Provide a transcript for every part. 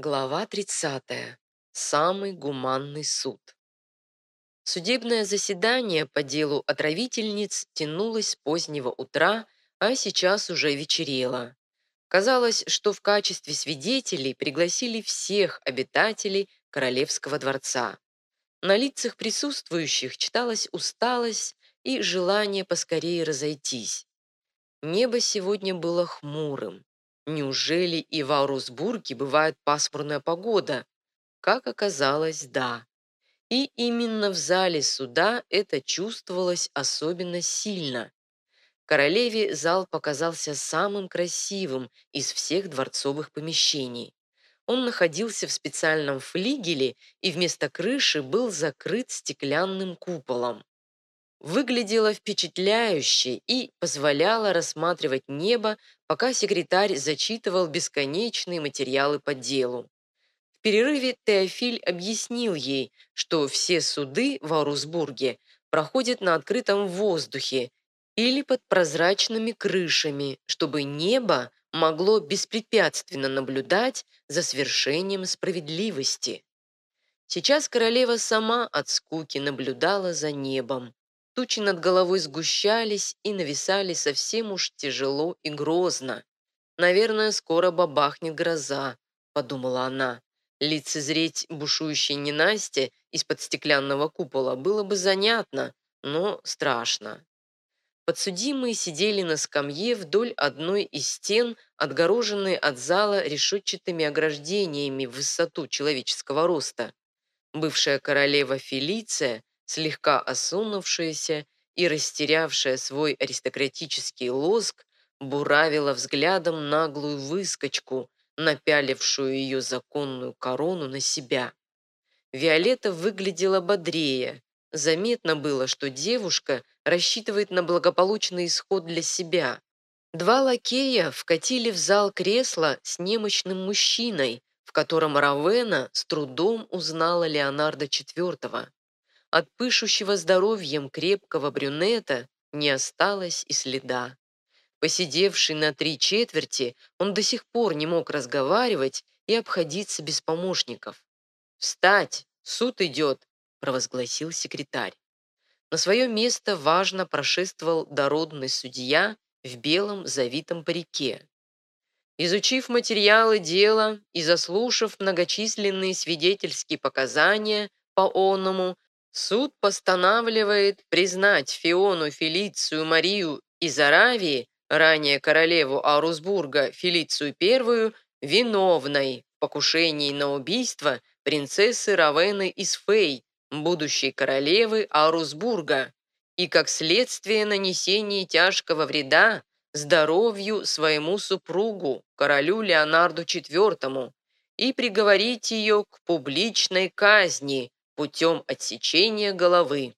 Глава 30. Самый гуманный суд. Судебное заседание по делу отравительниц тянулось с позднего утра, а сейчас уже вечерело. Казалось, что в качестве свидетелей пригласили всех обитателей Королевского дворца. На лицах присутствующих читалась усталость и желание поскорее разойтись. Небо сегодня было хмурым. Неужели и в Аурусбурге бывает пасмурная погода? Как оказалось, да. И именно в зале суда это чувствовалось особенно сильно. Королеве зал показался самым красивым из всех дворцовых помещений. Он находился в специальном флигеле и вместо крыши был закрыт стеклянным куполом выглядела впечатляюще и позволяла рассматривать небо, пока секретарь зачитывал бесконечные материалы по делу. В перерыве Теофиль объяснил ей, что все суды в Аурусбурге проходят на открытом воздухе или под прозрачными крышами, чтобы небо могло беспрепятственно наблюдать за свершением справедливости. Сейчас королева сама от скуки наблюдала за небом, Тучи над головой сгущались и нависали совсем уж тяжело и грозно. «Наверное, скоро бабахнет гроза», — подумала она. Лицезреть бушующей ненастье из-под стеклянного купола было бы занятно, но страшно. Подсудимые сидели на скамье вдоль одной из стен, отгороженной от зала решетчатыми ограждениями в высоту человеческого роста. Бывшая королева Фелиция слегка осунувшаяся и растерявшая свой аристократический лоск, буравила взглядом наглую выскочку, напялившую ее законную корону на себя. Виолетта выглядела бодрее. Заметно было, что девушка рассчитывает на благополучный исход для себя. Два лакея вкатили в зал кресло с немощным мужчиной, в котором Равена с трудом узнала Леонардо IV. От пышущего здоровьем крепкого брюнета не осталось и следа. Посидевший на три четверти, он до сих пор не мог разговаривать и обходиться без помощников. «Встать! Суд идет!» – провозгласил секретарь. На свое место важно прошествовал дородный судья в белом завитом парике. Изучив материалы дела и заслушав многочисленные свидетельские показания по оному, Суд постанавливает признать Фиону Фелицию Марию из Аравии, ранее королеву Арусбурга Фелицию I, виновной в покушении на убийство принцессы Равены из Фей, будущей королевы Арусбурга, и как следствие нанесения тяжкого вреда здоровью своему супругу, королю Леонарду IV, и приговорить ее к публичной казни путем отсечения головы.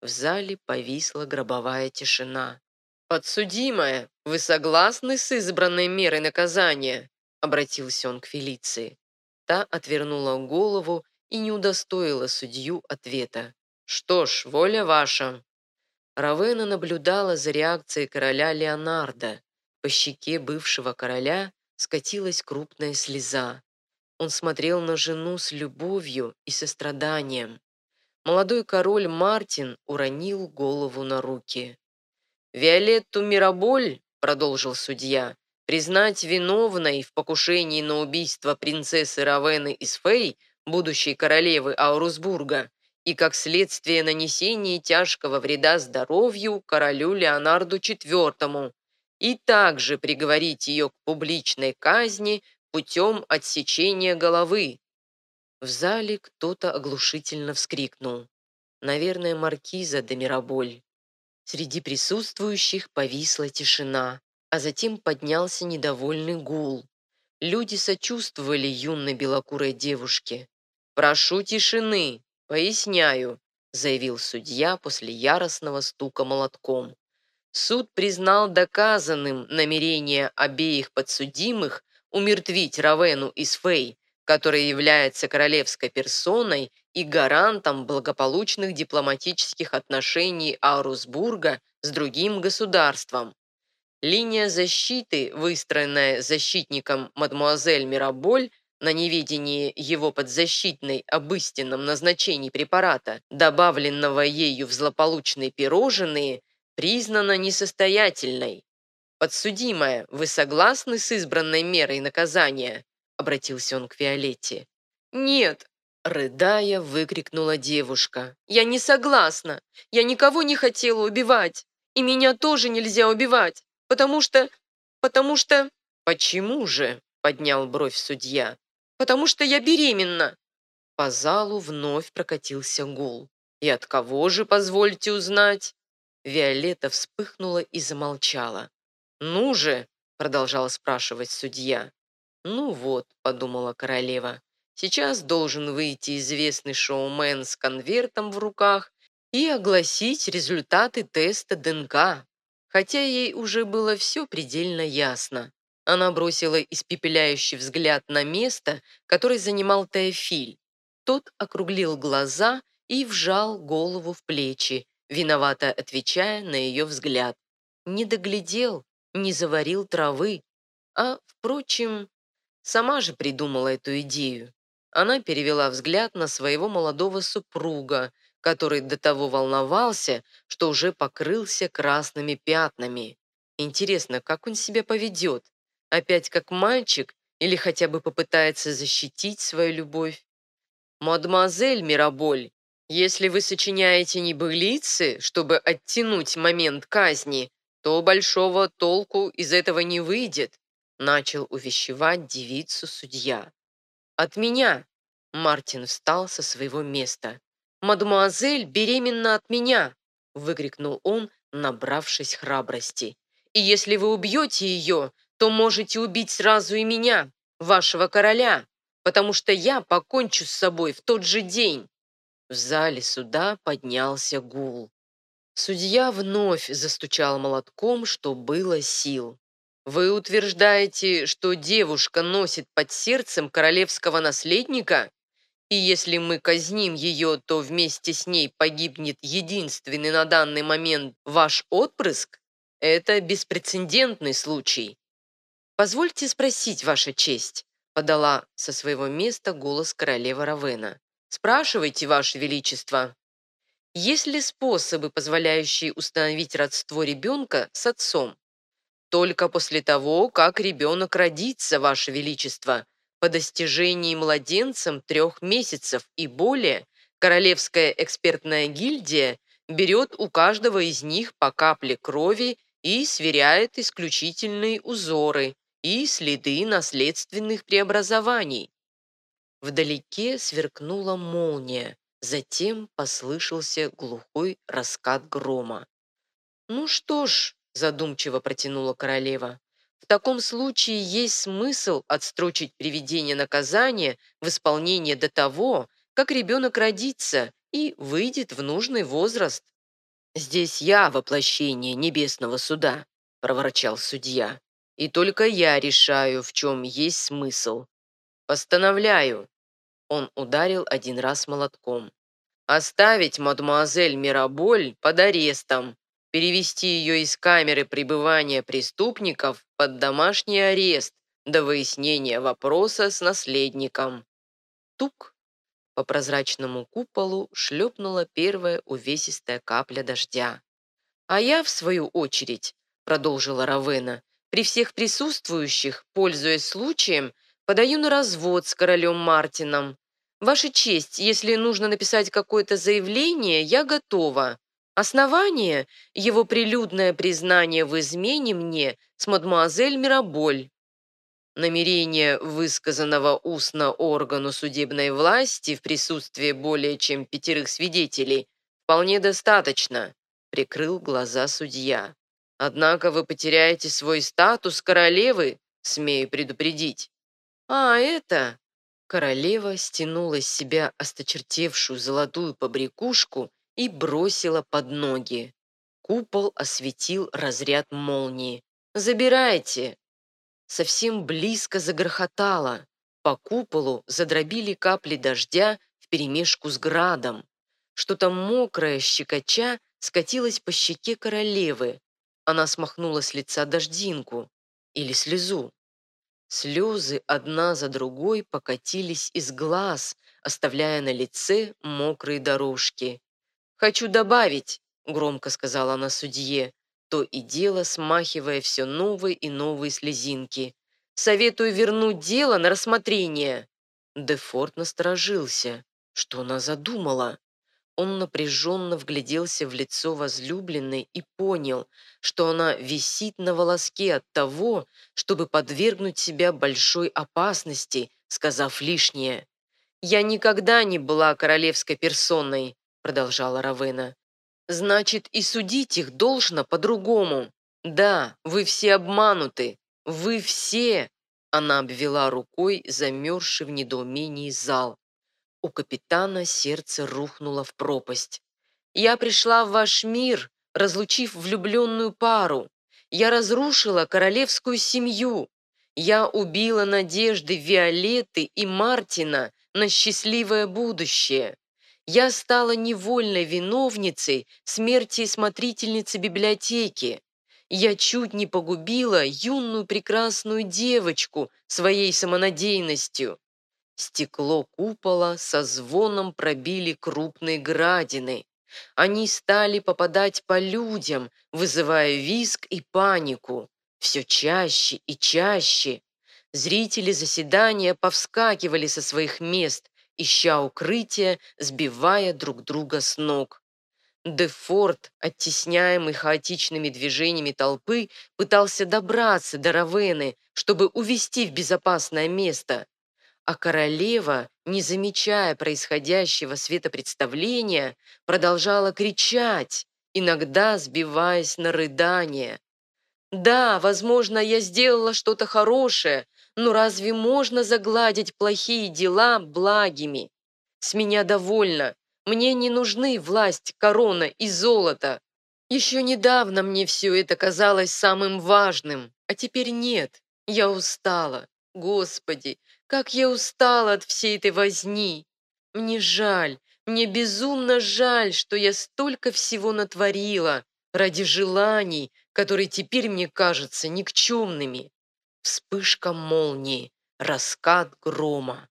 В зале повисла гробовая тишина. «Подсудимая, вы согласны с избранной мерой наказания?» обратился он к Фелиции. Та отвернула голову и не удостоила судью ответа. «Что ж, воля ваша». Равена наблюдала за реакцией короля Леонардо. По щеке бывшего короля скатилась крупная слеза. Он смотрел на жену с любовью и состраданием. Молодой король Мартин уронил голову на руки. «Виолетту Мираболь», — продолжил судья, «признать виновной в покушении на убийство принцессы Равены из Фей, будущей королевы Аурусбурга, и как следствие нанесения тяжкого вреда здоровью королю Леонарду IV, и также приговорить ее к публичной казни путем отсечения головы. В зале кто-то оглушительно вскрикнул. Наверное, маркиза де Мираболь. Среди присутствующих повисла тишина, а затем поднялся недовольный гул. Люди сочувствовали юной белокурой девушке. «Прошу тишины, поясняю», заявил судья после яростного стука молотком. Суд признал доказанным намерение обеих подсудимых умертвить Равену из Фей, которая является королевской персоной и гарантом благополучных дипломатических отношений Арусбурга с другим государством. Линия защиты, выстроенная защитником мадмуазель Мираболь, на неведении его подзащитной об истинном назначении препарата, добавленного ею в злополучные пирожные, признана несостоятельной. «Подсудимая, вы согласны с избранной мерой наказания?» обратился он к Виолетте. «Нет!» – рыдая, выкрикнула девушка. «Я не согласна! Я никого не хотела убивать! И меня тоже нельзя убивать, потому что... потому что...» «Почему же?» – поднял бровь судья. «Потому что я беременна!» По залу вновь прокатился гул. «И от кого же, позвольте узнать?» Виолетта вспыхнула и замолчала. «Ну же!» – продолжал спрашивать судья. «Ну вот», – подумала королева, – «сейчас должен выйти известный шоумен с конвертом в руках и огласить результаты теста ДНК». Хотя ей уже было все предельно ясно. Она бросила испепеляющий взгляд на место, которое занимал Теофиль. Тот округлил глаза и вжал голову в плечи, виновато отвечая на ее взгляд. Не доглядел, не заварил травы. А, впрочем, Сама же придумала эту идею. Она перевела взгляд на своего молодого супруга, который до того волновался, что уже покрылся красными пятнами. Интересно, как он себя поведет? Опять как мальчик или хотя бы попытается защитить свою любовь? «Мадемуазель Мираболь, если вы сочиняете небылицы, чтобы оттянуть момент казни, то большого толку из этого не выйдет. Начал увещевать девицу судья. «От меня!» Мартин встал со своего места. «Мадемуазель беременна от меня!» выкрикнул он, набравшись храбрости. «И если вы убьете ее, то можете убить сразу и меня, вашего короля, потому что я покончу с собой в тот же день!» В зале суда поднялся гул. Судья вновь застучал молотком, что было сил. Вы утверждаете, что девушка носит под сердцем королевского наследника? И если мы казним ее, то вместе с ней погибнет единственный на данный момент ваш отпрыск? Это беспрецедентный случай. Позвольте спросить, Ваша честь, подала со своего места голос королева Равена. Спрашивайте, Ваше Величество. Есть ли способы, позволяющие установить родство ребенка с отцом? только после того, как ребенок родится, Ваше Величество. По достижении младенцем трех месяцев и более Королевская экспертная гильдия берет у каждого из них по капле крови и сверяет исключительные узоры и следы наследственных преобразований. Вдалеке сверкнула молния, затем послышался глухой раскат грома. «Ну что ж», задумчиво протянула королева. В таком случае есть смысл отстрочить приведение наказания в исполнение до того, как ребенок родится и выйдет в нужный возраст. «Здесь я воплощение небесного суда», – проворчал судья. «И только я решаю, в чем есть смысл. Постановляю». Он ударил один раз молотком. «Оставить мадемуазель Мираболь под арестом перевести ее из камеры пребывания преступников под домашний арест до выяснения вопроса с наследником. Тук! По прозрачному куполу шлепнула первая увесистая капля дождя. «А я, в свою очередь», — продолжила Равена, «при всех присутствующих, пользуясь случаем, подаю на развод с королем Мартином. Ваша честь, если нужно написать какое-то заявление, я готова. Основание – его прилюдное признание в измене мне с мадемуазель Мираболь. Намерение, высказанного устно органу судебной власти в присутствии более чем пятерых свидетелей, вполне достаточно, прикрыл глаза судья. Однако вы потеряете свой статус королевы, смею предупредить. А это... Королева стянула с себя осточертевшую золотую побрякушку и бросила под ноги. Купол осветил разряд молнии. «Забирайте!» Совсем близко загрохотало. По куполу задробили капли дождя вперемешку с градом. Что-то мокрое, щекоча, скатилось по щеке королевы. Она смахнула с лица дождинку или слезу. Слезы одна за другой покатились из глаз, оставляя на лице мокрые дорожки. «Хочу добавить», — громко сказала она судье, то и дело смахивая все новые и новые слезинки. «Советую вернуть дело на рассмотрение». Дефорт насторожился. Что она задумала? Он напряженно вгляделся в лицо возлюбленной и понял, что она висит на волоске от того, чтобы подвергнуть себя большой опасности, сказав лишнее. «Я никогда не была королевской персоной», — продолжала Равена. «Значит, и судить их должно по-другому. Да, вы все обмануты. Вы все!» Она обвела рукой замерзший в недоумении зал. У капитана сердце рухнуло в пропасть. «Я пришла в ваш мир, разлучив влюбленную пару. Я разрушила королевскую семью. Я убила надежды Виолетты и Мартина на счастливое будущее. Я стала невольной виновницей смерти смотрительницы библиотеки. Я чуть не погубила юную прекрасную девочку своей самонадеянностью. Стекло купола со звоном пробили крупные градины. Они стали попадать по людям, вызывая визг и панику. Все чаще и чаще. Зрители заседания повскакивали со своих мест, ища укрытия, сбивая друг друга с ног. Дефорт, оттесняемый хаотичными движениями толпы, пытался добраться до Равены, чтобы увести в безопасное место а королева, не замечая происходящего светопредставления, продолжала кричать, иногда сбиваясь на рыдание. «Да, возможно, я сделала что-то хорошее, но разве можно загладить плохие дела благими? С меня довольно. Мне не нужны власть, корона и золото. Еще недавно мне все это казалось самым важным, а теперь нет. Я устала. Господи, как я устала от всей этой возни! Мне жаль, мне безумно жаль, что я столько всего натворила ради желаний, которые теперь мне кажутся никчемными. Вспышка молнии, раскат грома.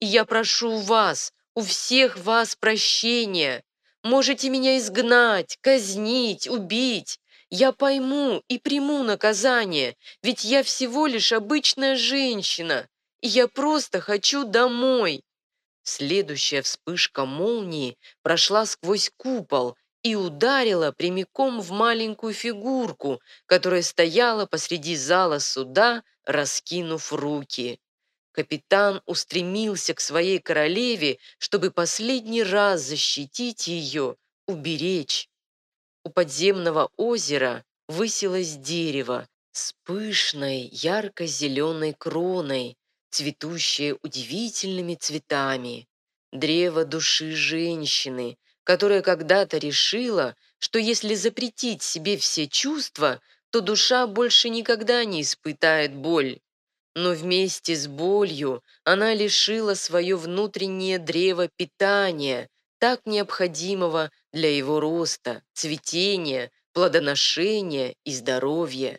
И я прошу вас, у всех вас прощения. Можете меня изгнать, казнить, убить. Я пойму и приму наказание, ведь я всего лишь обычная женщина, я просто хочу домой!» Следующая вспышка молнии прошла сквозь купол и ударила прямиком в маленькую фигурку, которая стояла посреди зала суда, раскинув руки. Капитан устремился к своей королеве, чтобы последний раз защитить ее, уберечь. У подземного озера высилось дерево с пышной ярко-зеленой кроной, цветущее удивительными цветами, древо души женщины, которая когда-то решила, что если запретить себе все чувства, то душа больше никогда не испытает боль. Но вместе с болью она лишила свое внутреннее древо питания, так необходимого для его роста, цветения, плодоношения и здоровья.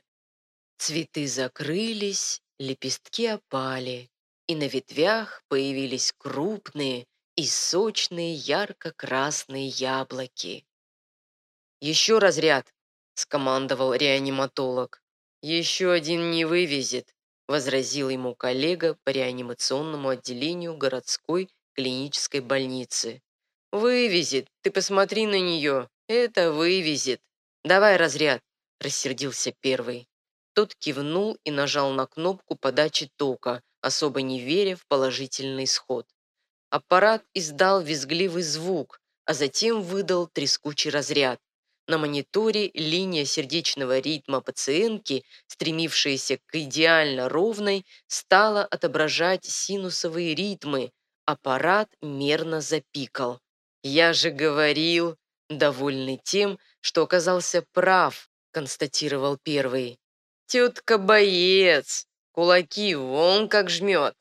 Цветы закрылись, Лепестки опали, и на ветвях появились крупные и сочные ярко-красные яблоки. «Еще разряд!» – скомандовал реаниматолог. «Еще один не вывезет», – возразил ему коллега по реанимационному отделению городской клинической больницы. «Вывезет, ты посмотри на нее, это вывезет. Давай разряд», – рассердился первый. Тот кивнул и нажал на кнопку подачи тока, особо не веря в положительный исход. Аппарат издал визгливый звук, а затем выдал трескучий разряд. На мониторе линия сердечного ритма пациентки, стремившаяся к идеально ровной, стала отображать синусовые ритмы. Аппарат мерно запикал. «Я же говорил!» Довольный тем, что оказался прав, констатировал первый. Тетка боец, кулаки вон как жмет.